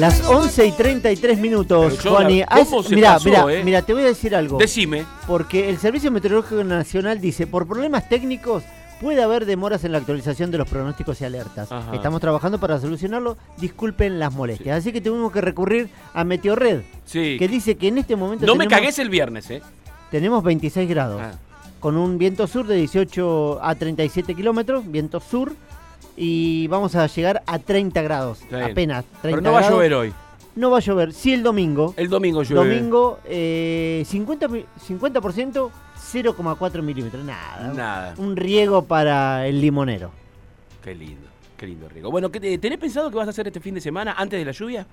Las 11 y 33 minutos, Juani. ¿cómo se Mira, mira, mira, te voy a decir algo. Decime. Porque el Servicio Meteorológico Nacional dice, por problemas técnicos puede haber demoras en la actualización de los pronósticos y alertas. Ajá. Estamos trabajando para solucionarlo. Disculpen las molestias. Así que tuvimos que recurrir a Meteorred, Sí. que dice que en este momento No me cagues el viernes, ¿eh? tenemos 26 grados. Ah. Con un viento sur de 18 a 37 kilómetros, viento sur. Y vamos a llegar a 30 grados. Apenas 30 Pero no va a llover hoy. No va a llover. Sí el domingo. El domingo llueve. Domingo, eh, 50, mi- 50%, 0,4 milímetros. Nada. Nada. Un riego para el limonero. Qué lindo. Qué lindo, Rico. Bueno, ¿qué te- ¿tenés pensado qué vas a hacer este fin de semana antes de la lluvia?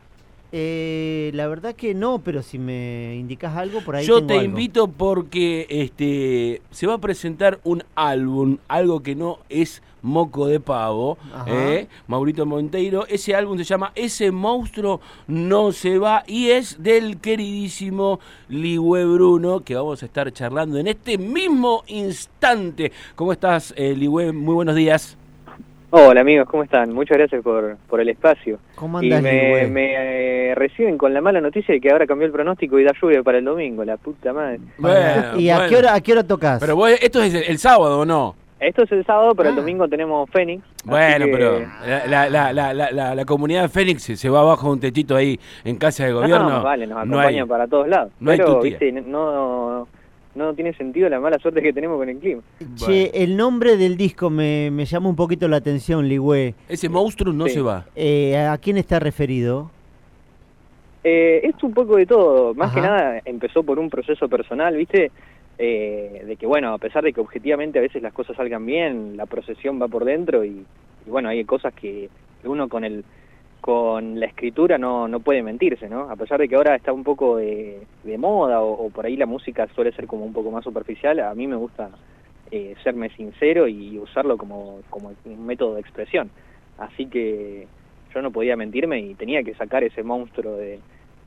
Eh, la verdad que no, pero si me indicas algo, por ahí Yo tengo te algo. invito porque este se va a presentar un álbum, algo que no es moco de pavo. ¿eh? Maurito Monteiro. Ese álbum se llama Ese monstruo no se va y es del queridísimo Ligüe Bruno, que vamos a estar charlando en este mismo instante. ¿Cómo estás, eh, Ligüe? Muy buenos días. Hola amigos, ¿cómo están? Muchas gracias por, por el espacio. ¿Cómo Y andás, me, eh, reciben con la mala noticia de que ahora cambió el pronóstico y da lluvia para el domingo, la puta madre. Bueno, ¿Y a, bueno. qué hora, a qué hora tocas? Pero vos, esto es el, el sábado, ¿o no? Esto es el sábado, pero el Ah. domingo tenemos Fénix. Bueno, que- pero la, la, la, la, la, comunidad de Fénix se- va abajo de un techito ahí en casa de No, gobierno. no, vale, nos No acompañan hay- para todos lados. no hay pero, tutía. viste, no, no tiene sentido la mala suerte que tenemos con el clima. Che, el nombre del disco me, me llama un poquito la atención, Ligüe. Ese monstruo no Sí. se va. Eh, ¿A quién está referido? Eh, es un poco de todo. Más que nada empezó por un proceso personal, ¿viste? Eh, de que, bueno, a pesar de que objetivamente a veces las cosas salgan bien, la procesión va por dentro y, y bueno, hay cosas que uno con el con la escritura no, no puede mentirse, ¿no? A pesar de que ahora está un poco de, moda o, o por ahí la música suele ser como un poco más superficial, a mí me gusta eh, serme sincero y usarlo como, como un método de expresión. Así que yo no podía mentirme y tenía que sacar ese monstruo de,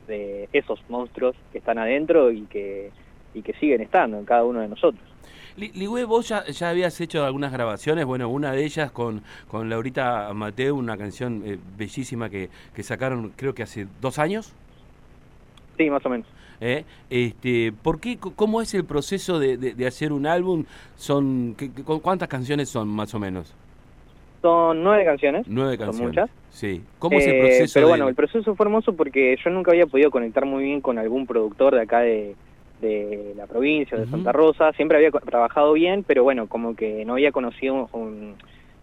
de esos monstruos que están adentro y que, y que siguen estando en cada uno de nosotros. Li- Ligüe, vos ya, ya habías hecho algunas grabaciones, bueno, una de ellas con, con Laurita Mateo, una canción eh, bellísima que, que sacaron creo que hace dos años. Sí, más o menos. ¿eh? Este, ¿por qué, ¿Cómo es el proceso de, de- de hacer un álbum? Son, qué- ¿Cuántas canciones son más o menos? Son nueve canciones. Nueve Son canciones. muchas. Sí. ¿Cómo es el Eh, proceso? Pero de- bueno, el proceso fue hermoso porque yo nunca había podido conectar muy bien con algún productor de acá de, de la provincia, de. Santa Rosa. Siempre había trabajado bien, pero bueno, como que no había conocido un...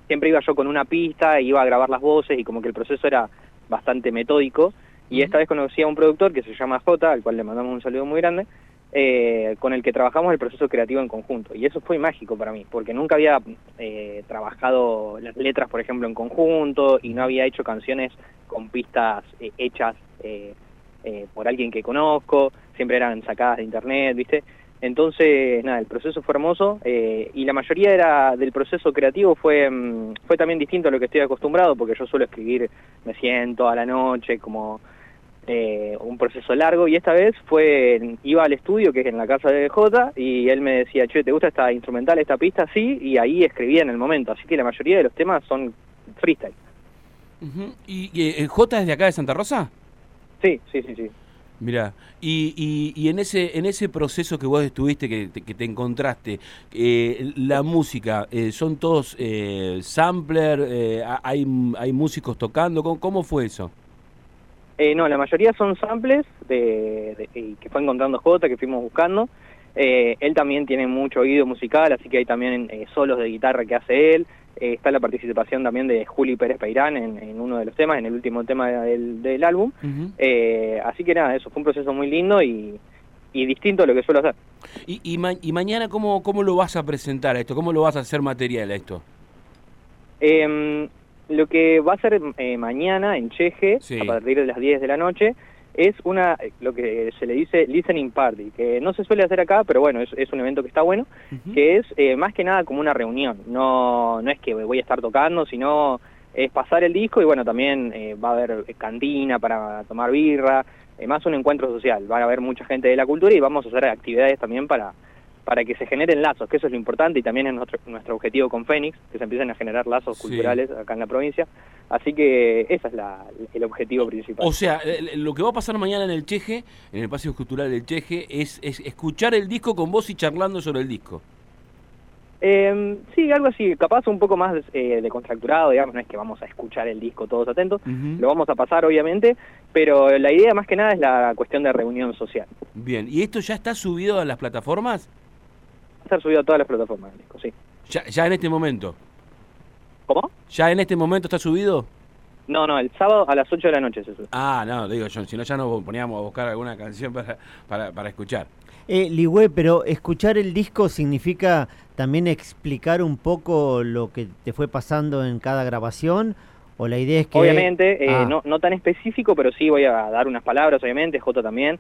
Siempre iba yo con una pista, iba a grabar las voces y como que el proceso era bastante metódico. Y esta vez conocí a un productor que se llama Jota, al cual le mandamos un saludo muy grande, eh, con el que trabajamos el proceso creativo en conjunto. Y eso fue mágico para mí, porque nunca había eh, trabajado las letras, por ejemplo, en conjunto y no había hecho canciones con pistas eh, hechas eh, por alguien que conozco, siempre eran sacadas de internet, ¿viste? Entonces, nada, el proceso fue hermoso eh, y la mayoría era del proceso creativo fue, mm, fue también distinto a lo que estoy acostumbrado, porque yo suelo escribir, me siento a la noche, como eh, un proceso largo y esta vez fue iba al estudio que es en la casa de J y él me decía che te gusta esta instrumental esta pista sí y ahí escribía en el momento así que la mayoría de los temas son freestyle. ¿Y, y, eh, J es de acá de Santa Rosa? Sí sí sí sí Mira, y, y, y en ese en ese proceso que vos estuviste, que te, que te encontraste, eh, la música, eh, ¿son todos eh, sampler? Eh, hay, ¿Hay músicos tocando? ¿Cómo, cómo fue eso? Eh, no la mayoría son samples de, de- que fue encontrando J que fuimos buscando Eh, él también tiene mucho oído musical así que hay también eh, solos de guitarra que hace él Eh, está la participación también de Juli Pérez Peirán en, en uno de los temas en el último tema del, del álbum. Eh, así que nada, eso fue un proceso muy lindo y, y distinto a lo que suelo hacer. ¿Y, y, ma- y mañana cómo, cómo lo vas a presentar a esto? ¿Cómo lo vas a hacer material a esto? Eh, lo que va a ser eh, mañana en Cheje, Sí. a partir de las 10 de la noche, es una eh, lo que se le dice listening party, que no se suele hacer acá, pero bueno, es, es un evento que está bueno, que es eh, más que nada como una reunión. No, no es que voy a estar tocando, sino es pasar el disco y bueno, también eh, va a haber cantina para tomar birra, eh, más un encuentro social. Va a haber mucha gente de la cultura y vamos a hacer actividades también para, para que se generen lazos, que eso es lo importante y también es nuestro, nuestro objetivo con Fénix, que se empiecen a generar lazos culturales acá en la provincia. Así que ese es la, el objetivo principal. O sea, lo que va a pasar mañana en el Cheje, en el Paseo Cultural del Cheje, es, es escuchar el disco con vos y charlando sobre el disco. Eh, sí, algo así, capaz un poco más eh, decontracturado, digamos, no es que vamos a escuchar el disco todos atentos, lo vamos a pasar obviamente, pero la idea más que nada es la cuestión de reunión social. Bien, ¿y esto ya está subido a las plataformas? Estar subido a todas las plataformas el disco, sí. Ya, ya en este momento. ¿Cómo? ¿Ya en este momento está subido? No, no, el sábado a las 8 de la noche se sube. Ah, no, digo yo, si no ya nos poníamos a buscar alguna canción para, para, para escuchar. Eh, Ligüe, pero escuchar el disco significa también explicar un poco lo que te fue pasando en cada grabación. ¿O la idea es que.? Obviamente, eh, ah. no, no tan específico, pero sí voy a dar unas palabras, obviamente, J también.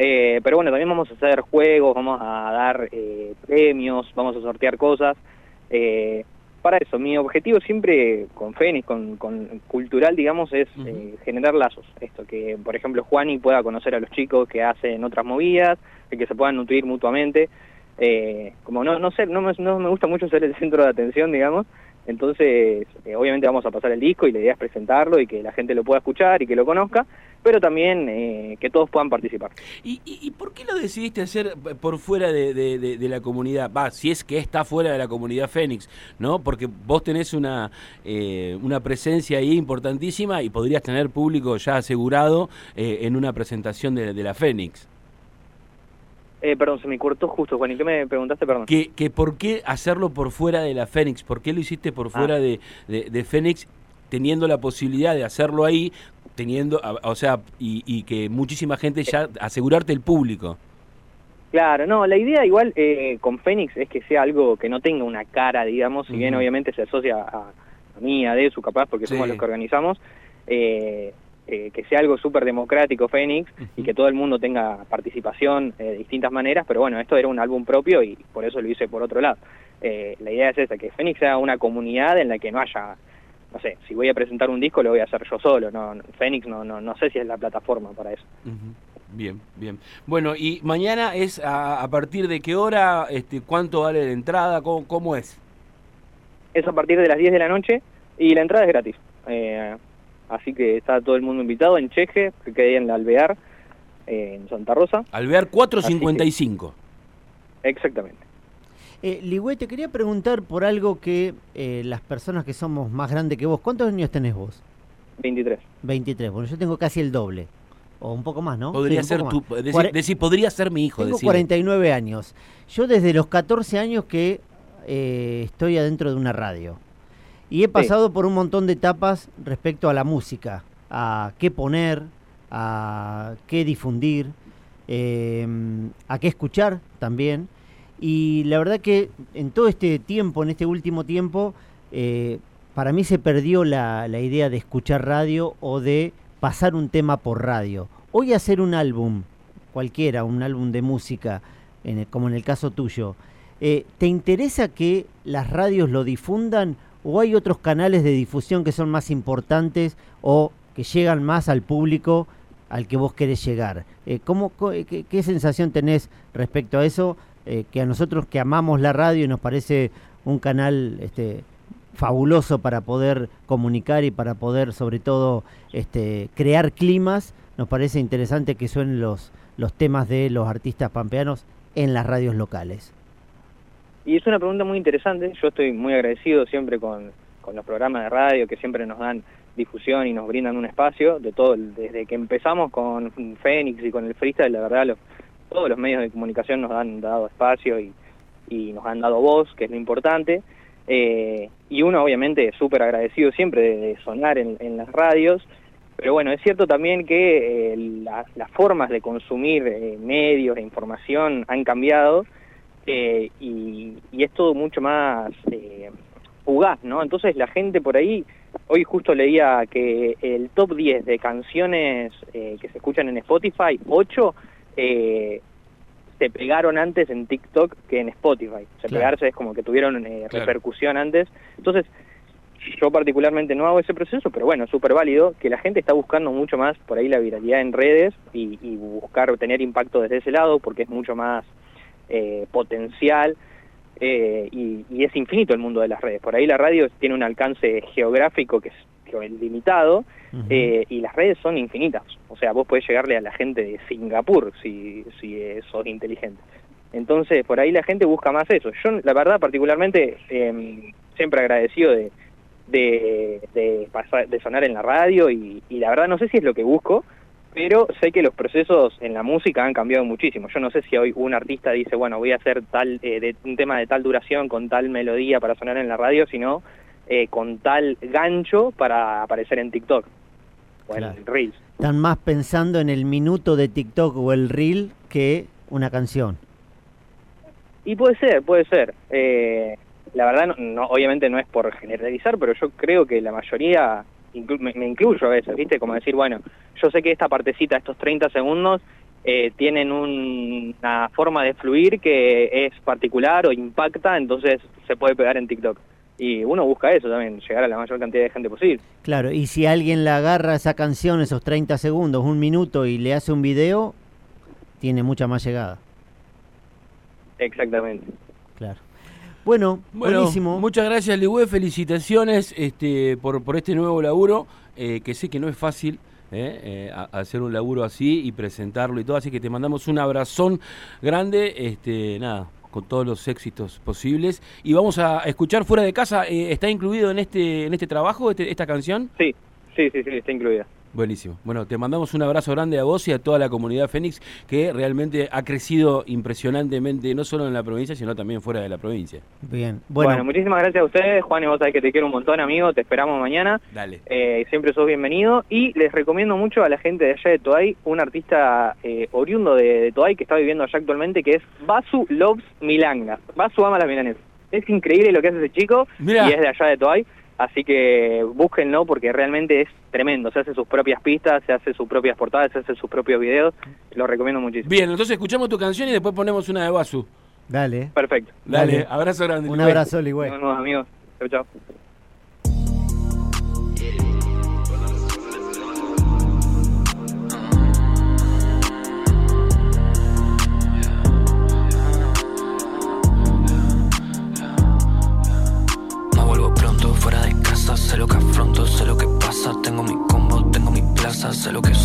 Eh, pero bueno, también vamos a hacer juegos, vamos a dar eh, premios, vamos a sortear cosas. Eh, para eso, mi objetivo siempre con Fénix, con, con cultural, digamos, es eh, generar lazos. Esto, que por ejemplo Juani pueda conocer a los chicos que hacen otras movidas, que se puedan nutrir mutuamente. Como no, no sé, no me, no me gusta mucho ser el centro de atención, digamos, entonces, eh, obviamente vamos a pasar el disco y la idea es presentarlo y que la gente lo pueda escuchar y que lo conozca, pero también eh, que todos puedan participar. ¿Y, ¿Y, por qué lo decidiste hacer por fuera de, de, la comunidad? Va, si es que está fuera de la comunidad Fénix, ¿no? Porque vos tenés una, eh, una presencia ahí importantísima y podrías tener público ya asegurado en una presentación de, de la Fénix. Eh, perdón, se me cortó justo, Juan. ¿Y qué me preguntaste, perdón? Que, que por qué hacerlo por fuera de la Fénix, por qué lo hiciste por fuera ah. de, de, Fénix, teniendo la posibilidad de hacerlo ahí, teniendo, o sea, y, que muchísima gente ya, asegurarte el público. Claro, no, la idea igual eh, con Fénix es que sea algo que no tenga una cara, digamos, si bien obviamente se asocia a, a mí, a De su capaz, porque somos los que organizamos, eh, eh, que sea algo súper democrático Fénix y que todo el mundo tenga participación eh, de distintas maneras, pero bueno, esto era un álbum propio y por eso lo hice por otro lado. Eh, la idea es esa, que Fénix sea una comunidad en la que no haya, no sé, si voy a presentar un disco lo voy a hacer yo solo, no, Fénix no, no, no sé si es la plataforma para eso. Bien, bien. Bueno, y mañana es a, partir de qué hora, este, cuánto vale la entrada, cómo, cómo es? Es a partir de las 10 de la noche y la entrada es gratis. Eh, así que está todo el mundo invitado en Cheje, que queda en la Alvear, eh, en Santa Rosa. Alvear 455. exactamente. Eh, Ligüe, te quería preguntar por algo que eh, las personas que somos más grandes que vos, ¿cuántos años tenés vos? 23. 23, bueno, yo tengo casi el doble. O un poco más, ¿no? Podría ser tu, decir, podría ser mi hijo. Tengo 49 años. Yo desde los 14 años que eh, estoy adentro de una radio. Y he pasado por un montón de etapas respecto a la música, a qué poner, a qué difundir, em, a qué escuchar también. Y la verdad que en todo este tiempo, en este último tiempo, eh, para mí se perdió la, idea de escuchar radio o de pasar un tema por radio. Hoy hacer un álbum, cualquiera, un álbum de música, como en el caso tuyo, eh, ¿te interesa que las radios lo difundan o hay otros canales de difusión que son más importantes o que llegan más al público al que vos querés llegar? Eh, ¿cómo, eh, qué, sensación tenés respecto a eso? Eh, que a nosotros que amamos la radio y nos parece un canal este, fabuloso para poder comunicar y para poder sobre todo este, crear climas, nos parece interesante que suenen los, los temas de los artistas pampeanos en las radios locales. Y es una pregunta muy interesante, yo estoy muy agradecido siempre con, los programas de radio que siempre nos dan difusión y nos brindan un espacio, de todo, desde que empezamos con Fénix y con el freestyle, la verdad, todos los medios de comunicación nos han dado espacio y, nos han dado voz, que es lo importante, eh, y uno obviamente súper agradecido siempre de, sonar en, las radios, pero bueno, es cierto también que eh, las formas de consumir eh, medios e información han cambiado, eh, y, es todo mucho más fugaz, ¿no? Entonces la gente por ahí, hoy justo leía que el top 10 de canciones que se escuchan en Spotify, 8 eh, se pegaron antes en TikTok que en Spotify. Se pegarse es como que tuvieron repercusión antes. Entonces, yo particularmente no hago ese proceso, pero bueno, súper válido que la gente está buscando mucho más por ahí la viralidad en redes y, y buscar tener impacto desde ese lado porque es mucho más eh, potencial eh, y, y es infinito el mundo de las redes. Por ahí la radio tiene un alcance geográfico que es limitado Ujú. eh, y las redes son infinitas. O sea, vos podés llegarle a la gente de Singapur si, si eh, sos inteligente. Entonces, por ahí la gente busca más eso. Yo, la verdad, particularmente, eh, siempre agradecido de, de, de, pasar- de sonar en la radio y, y la verdad no sé si es lo que busco, pero sé que los procesos en la música han cambiado muchísimo. Yo no sé si hoy un artista dice, bueno, voy a hacer tal eh, de, un tema de tal duración con tal melodía para sonar en la radio, sino eh, con tal gancho para aparecer en TikTok o en Claro. Reels. Están más pensando en el minuto de TikTok o el reel que una canción. Y puede ser, puede ser. Eh, la verdad, no, no- obviamente no es por generalizar, pero yo creo que la mayoría, inclu- me, me incluyo a veces, ¿viste? Como decir, bueno, yo sé que esta partecita, estos 30 segundos, eh, tienen un- una forma de fluir que es particular o impacta, entonces se puede pegar en TikTok. Y uno busca eso también, llegar a la mayor cantidad de gente posible. Claro, y si alguien la agarra esa canción, esos 30 segundos, un minuto y le hace un video, tiene mucha más llegada. Exactamente. Claro. Bueno, Bueno, buenísimo. muchas gracias, Ligüe. Felicitaciones este, por, por este nuevo laburo, eh, que sé que no es fácil. eh, eh, a- hacer un laburo así y presentarlo y todo, así que te mandamos un abrazón grande, este, nada, con todos los éxitos posibles. Y vamos a escuchar fuera de casa, eh, ¿está incluido en este, en este trabajo, este- esta canción? Sí, sí, sí, sí, está incluida. Buenísimo. Bueno, te mandamos un abrazo grande a vos y a toda la comunidad Fénix, que realmente ha crecido impresionantemente, no solo en la provincia, sino también fuera de la provincia. Bien. Bueno, Bueno, muchísimas gracias a ustedes, Juan, y vos sabés que te quiero un montón, amigo, te esperamos mañana. Dale. Eh, siempre sos bienvenido y les recomiendo mucho a la gente de allá de Toay un artista eh, oriundo de, de Toay que está viviendo allá actualmente que es Basu Loves Milanga. Basu ama las milanesas. Es increíble lo que hace ese chico Mirá. y es de allá de Toay, así que búsquenlo porque realmente es tremendo. Se hace sus propias pistas, se hace sus propias portadas, se hace sus propios videos. Lo recomiendo muchísimo. Bien, entonces escuchamos tu canción y después ponemos una de Basu. dale. Perfecto. Dale, Dale. abrazo grande. Un abrazo, Ligüe. Nos vemos, amigos. Chau, chau. Plaza, sé lo que son.